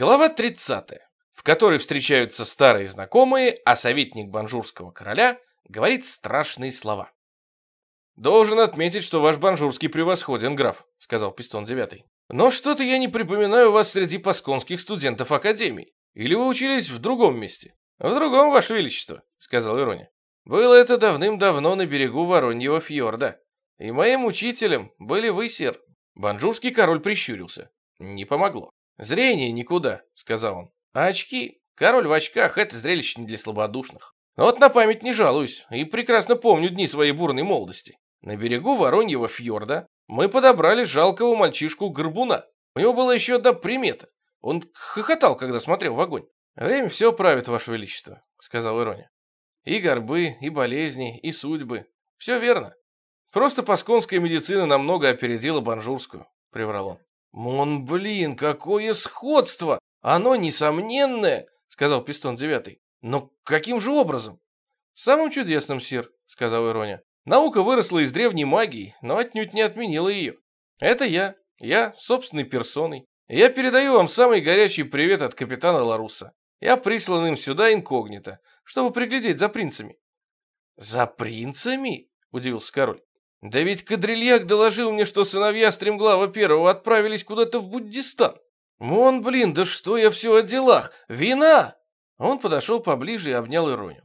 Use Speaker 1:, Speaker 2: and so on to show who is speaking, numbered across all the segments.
Speaker 1: Глава 30, в которой встречаются старые знакомые, а советник банжурского короля говорит страшные слова. «Должен отметить, что ваш банжурский превосходен, граф», — сказал Пистон Девятый. «Но что-то я не припоминаю вас среди пасконских студентов Академии. Или вы учились в другом месте?» «В другом, ваше величество», — сказал Ироня. «Было это давным-давно на берегу Вороньего фьорда. И моим учителем были вы, сир». Банжурский король прищурился. Не помогло. «Зрение никуда», — сказал он. «А очки? Король в очках — это зрелище не для слабодушных. Вот на память не жалуюсь, и прекрасно помню дни своей бурной молодости. На берегу Вороньего фьорда мы подобрали жалкого мальчишку-горбуна. У него была еще одна примета. Он хохотал, когда смотрел в огонь. «Время все правит, Ваше Величество», — сказал Ироня. «И горбы, и болезни, и судьбы. Все верно. Просто пасконская медицина намного опередила банжурскую», — приврал он. «Мон, блин, какое сходство! Оно несомненное!» — сказал Пистон Девятый. «Но каким же образом?» «Самым чудесным, сир», — сказал Ироня. «Наука выросла из древней магии, но отнюдь не отменила ее. Это я, я собственной персоной. Я передаю вам самый горячий привет от капитана Ларуса. Я прислан им сюда инкогнито, чтобы приглядеть за принцами». «За принцами?» — удивился король. Да ведь Кадрильяк доложил мне, что сыновья Стремглава Первого отправились куда-то в Буддистан. Вон, блин, да что я все о делах? Вина!» Он подошел поближе и обнял Ироню.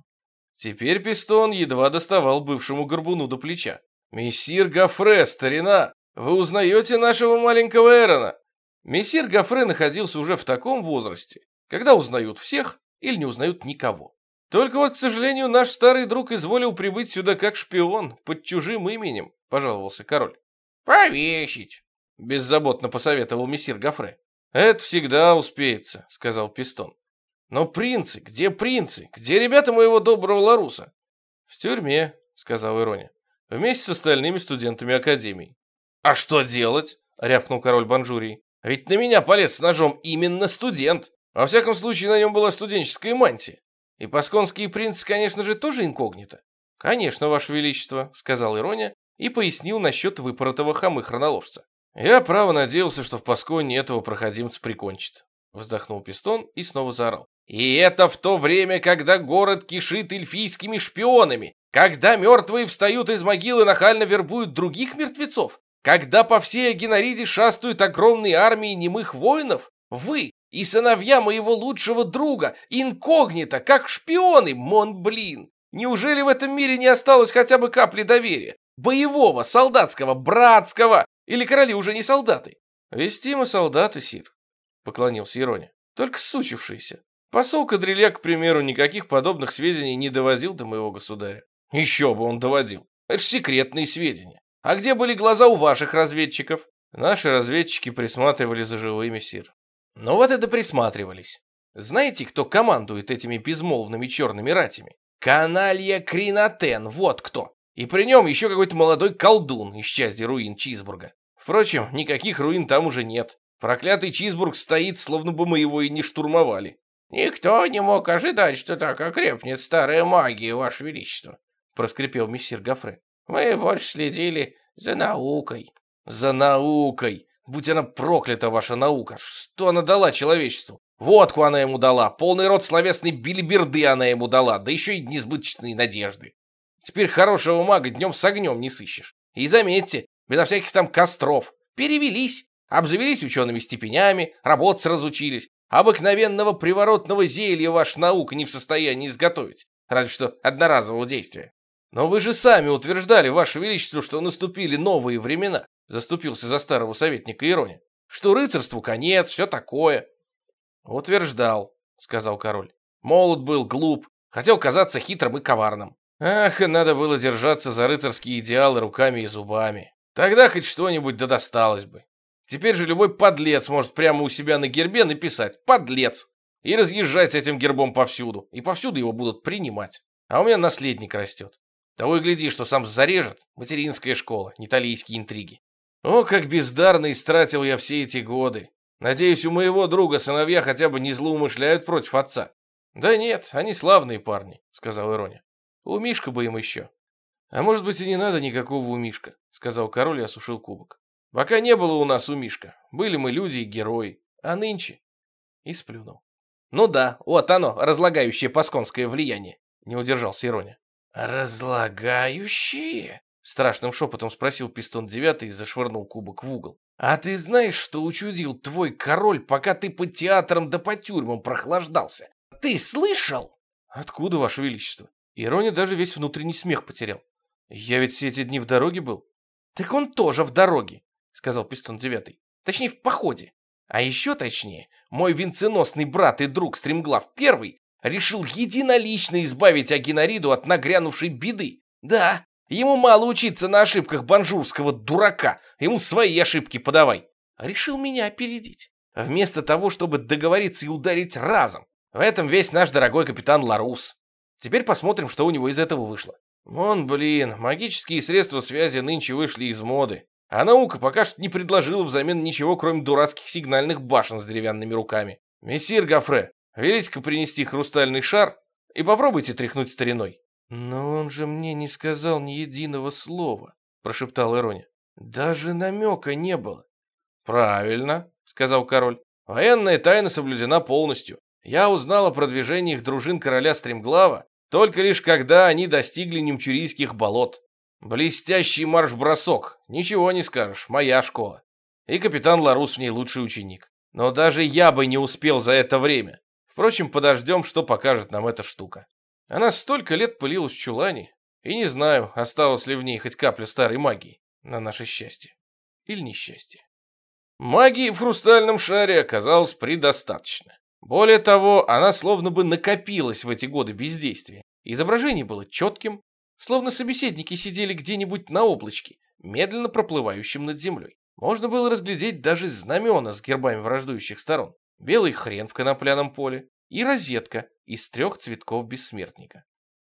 Speaker 1: Теперь Пистон едва доставал бывшему горбуну до плеча. «Мессир Гафре, старина, вы узнаете нашего маленького Эрона?» Мессир Гафре находился уже в таком возрасте, когда узнают всех или не узнают никого. Только вот, к сожалению, наш старый друг изволил прибыть сюда как шпион, под чужим именем, — пожаловался король. — Повесить, — беззаботно посоветовал мессир Гафре. — Это всегда успеется, — сказал Пистон. — Но принцы, где принцы? Где ребята моего доброго Ларуса? — В тюрьме, — сказал Ироня, — вместе с остальными студентами Академии. — А что делать? — рявкнул король Банжурии. — Ведь на меня полез с ножом именно студент. Во всяком случае, на нем была студенческая мантия. И пасконские принцы, конечно же, тоже инкогнито. Конечно, Ваше Величество, сказал Ироня и пояснил насчет выпоротого хамы хроноложца. Я право надеялся, что в Пасконе этого проходимца прикончит. Вздохнул Пистон и снова заорал. И это в то время, когда город кишит эльфийскими шпионами, когда мертвые встают из могилы и нахально вербуют других мертвецов, когда по всей Агенариде шастают огромные армии немых воинов, вы, и сыновья моего лучшего друга, инкогнито, как шпионы, мон блин. Неужели в этом мире не осталось хотя бы капли доверия? Боевого, солдатского, братского? Или короли уже не солдаты? Вести мы солдаты, сир, поклонился Ироня. Только сучившиеся. Посол Кадрилья, к примеру, никаких подобных сведений не доводил до моего государя. Еще бы он доводил. Это ж секретные сведения. А где были глаза у ваших разведчиков? Наши разведчики присматривали за живыми, сир. Но вот это присматривались. Знаете, кто командует этими безмолвными черными ратями? Каналья Кринатен, вот кто. И при нем еще какой-то молодой колдун из части руин Чизбурга. Впрочем, никаких руин там уже нет. Проклятый Чизбург стоит, словно бы мы его и не штурмовали. «Никто не мог ожидать, что так окрепнет старая магия, Ваше Величество», — проскрипел мессир Гафре. «Мы больше следили за наукой». «За наукой!» Будь она проклята, ваша наука! Что она дала человечеству? Водку она ему дала, полный рот словесной билиберды она ему дала, да еще и несбыточные надежды. Теперь хорошего мага днем с огнем не сыщешь. И заметьте, безо всяких там костров. Перевелись, обзавелись учеными степенями, работать разучились. Обыкновенного приворотного зелья ваша наука не в состоянии изготовить, разве что одноразового действия. Но вы же сами утверждали, ваше величество, что наступили новые времена. Заступился за старого советника Ирони. Что рыцарству конец, все такое. Утверждал, сказал король. Молод был, глуп, хотел казаться хитрым и коварным. Ах, и надо было держаться за рыцарские идеалы руками и зубами. Тогда хоть что-нибудь да досталось бы. Теперь же любой подлец может прямо у себя на гербе написать «подлец» и разъезжать с этим гербом повсюду, и повсюду его будут принимать. А у меня наследник растет. Того и гляди, что сам зарежет материнская школа, неталийские интриги. О, как бездарно истратил я все эти годы. Надеюсь, у моего друга сыновья хотя бы не злоумышляют против отца. Да нет, они славные парни, сказал Ироня. У Мишка бы им еще. А может быть и не надо никакого у Мишка, сказал король и осушил кубок. Пока не было у нас у Мишка. Были мы люди и герои. А нынче? и сплюнул. Ну да, вот оно, разлагающее пасконское влияние, не удержался Ироня. Разлагающее? Страшным шепотом спросил пистон девятый и зашвырнул кубок в угол. А ты знаешь, что учудил твой король, пока ты по театрам да по тюрьмам прохлаждался? Ты слышал? Откуда, ваше величество? Ирония даже весь внутренний смех потерял. Я ведь все эти дни в дороге был. Так он тоже в дороге, сказал пистон девятый. Точнее, в походе. А еще точнее, мой венценосный брат и друг Стремглав Первый решил единолично избавить Агинариду от нагрянувшей беды. Да, ему мало учиться на ошибках банжурского дурака, ему свои ошибки подавай. Решил меня опередить, вместо того, чтобы договориться и ударить разом. В этом весь наш дорогой капитан Ларус. Теперь посмотрим, что у него из этого вышло. Вон, блин, магические средства связи нынче вышли из моды. А наука пока что не предложила взамен ничего, кроме дурацких сигнальных башен с деревянными руками. Мессир Гафре, велите-ка принести хрустальный шар и попробуйте тряхнуть стариной. Но он же мне не сказал ни единого слова, прошептал Ироня. Даже намека не было. Правильно, сказал король. Военная тайна соблюдена полностью. Я узнал о продвижениях дружин короля Стремглава только лишь когда они достигли немчурийских болот. Блестящий марш-бросок, ничего не скажешь, моя школа. И капитан Ларус в ней лучший ученик. Но даже я бы не успел за это время. Впрочем, подождем, что покажет нам эта штука. Она столько лет пылилась в чулане, и не знаю, осталось ли в ней хоть капля старой магии, на наше счастье. Или несчастье. Магии в хрустальном шаре оказалось предостаточно. Более того, она словно бы накопилась в эти годы бездействия. Изображение было четким, словно собеседники сидели где-нибудь на облачке, медленно проплывающем над землей. Можно было разглядеть даже знамена с гербами враждующих сторон, белый хрен в конопляном поле и розетка из трех цветков бессмертника.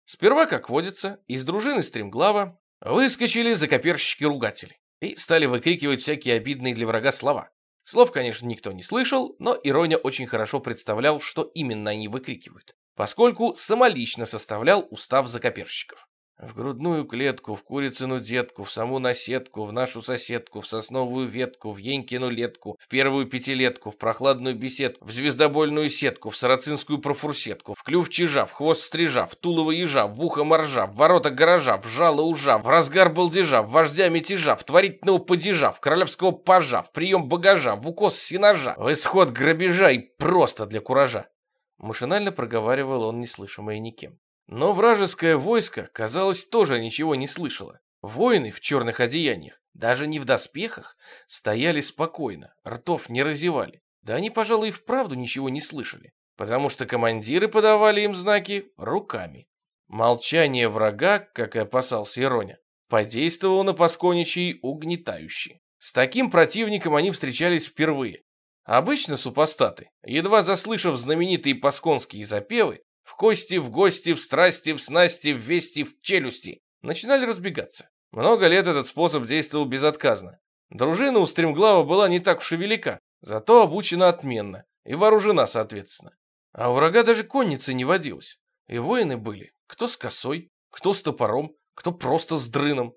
Speaker 1: Сперва, как водится, из дружины стремглава выскочили закоперщики-ругатели и стали выкрикивать всякие обидные для врага слова. Слов, конечно, никто не слышал, но Ироня очень хорошо представлял, что именно они выкрикивают, поскольку самолично составлял устав закоперщиков. В грудную клетку, в курицыну детку, в саму наседку, в нашу соседку, в сосновую ветку, в енькину летку, в первую пятилетку, в прохладную беседку, в звездобольную сетку, в сарацинскую профурсетку, в клюв чижа, в хвост стрижа, в тулово ежа, в ухо моржа, в ворота гаража, в жало ужа, в разгар балдежа, в вождя мятежа, в творительного падежа, в королевского пажа, в прием багажа, в укос синожа, в исход грабежа и просто для куража. Машинально проговаривал он неслышимое никем. Но вражеское войско, казалось, тоже ничего не слышало. Воины в черных одеяниях, даже не в доспехах, стояли спокойно, ртов не разевали. Да они, пожалуй, и вправду ничего не слышали, потому что командиры подавали им знаки руками. Молчание врага, как и опасался Ироня, подействовало на Пасконичей угнетающе. С таким противником они встречались впервые. Обычно супостаты, едва заслышав знаменитые пасконские запевы, в кости, в гости, в страсти, в снасти, в вести, в челюсти, начинали разбегаться. Много лет этот способ действовал безотказно. Дружина у Стремглава была не так уж и велика, зато обучена отменно и вооружена соответственно. А у врага даже конницы не водилось. И воины были, кто с косой, кто с топором, кто просто с дрыном.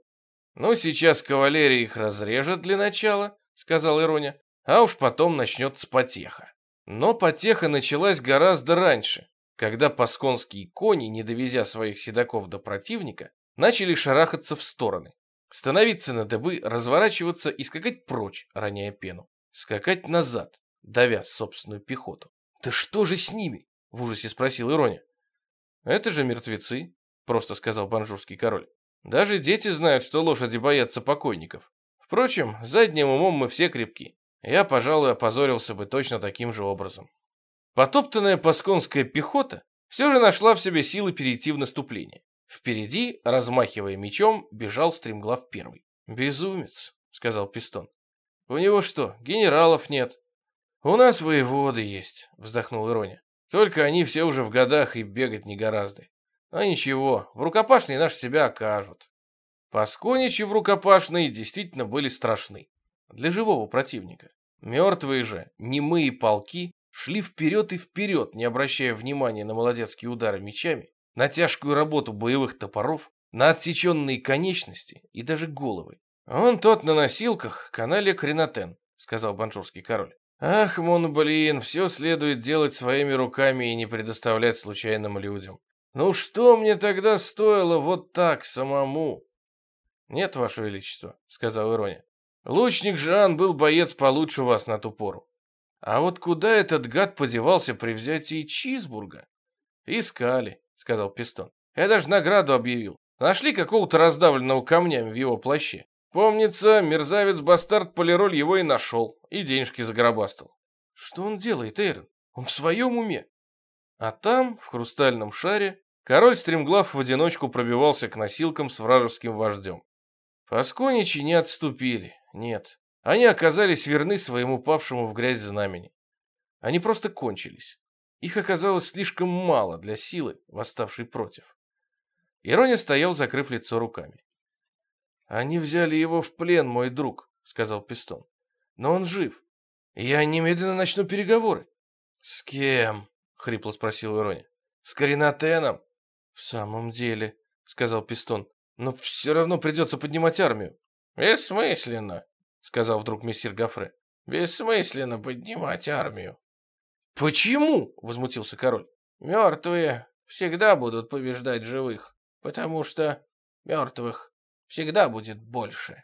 Speaker 1: «Ну, сейчас кавалерия их разрежет для начала», — сказал Ироня, «а уж потом начнется потеха». Но потеха началась гораздо раньше, когда пасконские кони, не довезя своих седаков до противника, начали шарахаться в стороны, становиться на дыбы, разворачиваться и скакать прочь, роняя пену, скакать назад, давя собственную пехоту. «Да что же с ними?» — в ужасе спросил Ироня. «Это же мертвецы», — просто сказал банжурский король. «Даже дети знают, что лошади боятся покойников. Впрочем, задним умом мы все крепки. Я, пожалуй, опозорился бы точно таким же образом». Потоптанная пасконская пехота все же нашла в себе силы перейти в наступление. Впереди, размахивая мечом, бежал стремглав первый. «Безумец», — сказал Пистон. «У него что, генералов нет?» «У нас воеводы есть», — вздохнул Ироня. «Только они все уже в годах и бегать не гораздо. А ничего, в рукопашной наш себя окажут». Пасконичи в рукопашной действительно были страшны. Для живого противника. Мертвые же, немые полки шли вперед и вперед, не обращая внимания на молодецкие удары мечами, на тяжкую работу боевых топоров, на отсеченные конечности и даже головы. «Он тот на носилках, канале Кренатен», — сказал банжурский король. Ах, мон, блин, все следует делать своими руками и не предоставлять случайным людям. Ну что мне тогда стоило вот так самому? Нет, Ваше Величество, сказал Ирония. Лучник Жан был боец получше вас на ту пору. А вот куда этот гад подевался при взятии Чизбурга? Искали, сказал Пистон. Я даже награду объявил. Нашли какого-то раздавленного камнями в его плаще. Помнится, мерзавец-бастард Полироль его и нашел, и денежки загробастал. Что он делает, Эйрон? Он в своем уме? А там, в хрустальном шаре, король стремглав в одиночку пробивался к носилкам с вражеским вождем. Пасконичи не отступили, нет. Они оказались верны своему павшему в грязь знамени. Они просто кончились. Их оказалось слишком мало для силы, восставшей против. Ирония стоял, закрыв лицо руками. «Они взяли его в плен, мой друг», — сказал Пистон. «Но он жив. Я немедленно начну переговоры». «С кем?» — хрипло спросил Ирония. «С Каринатеном?» «В самом деле», — сказал Пистон, — «но все равно придется поднимать армию».
Speaker 2: «Бессмысленно», — сказал вдруг мессир Гофре. «Бессмысленно поднимать армию».
Speaker 1: «Почему?» — возмутился король.
Speaker 2: «Мертвые всегда будут побеждать живых, потому что мертвых всегда будет больше».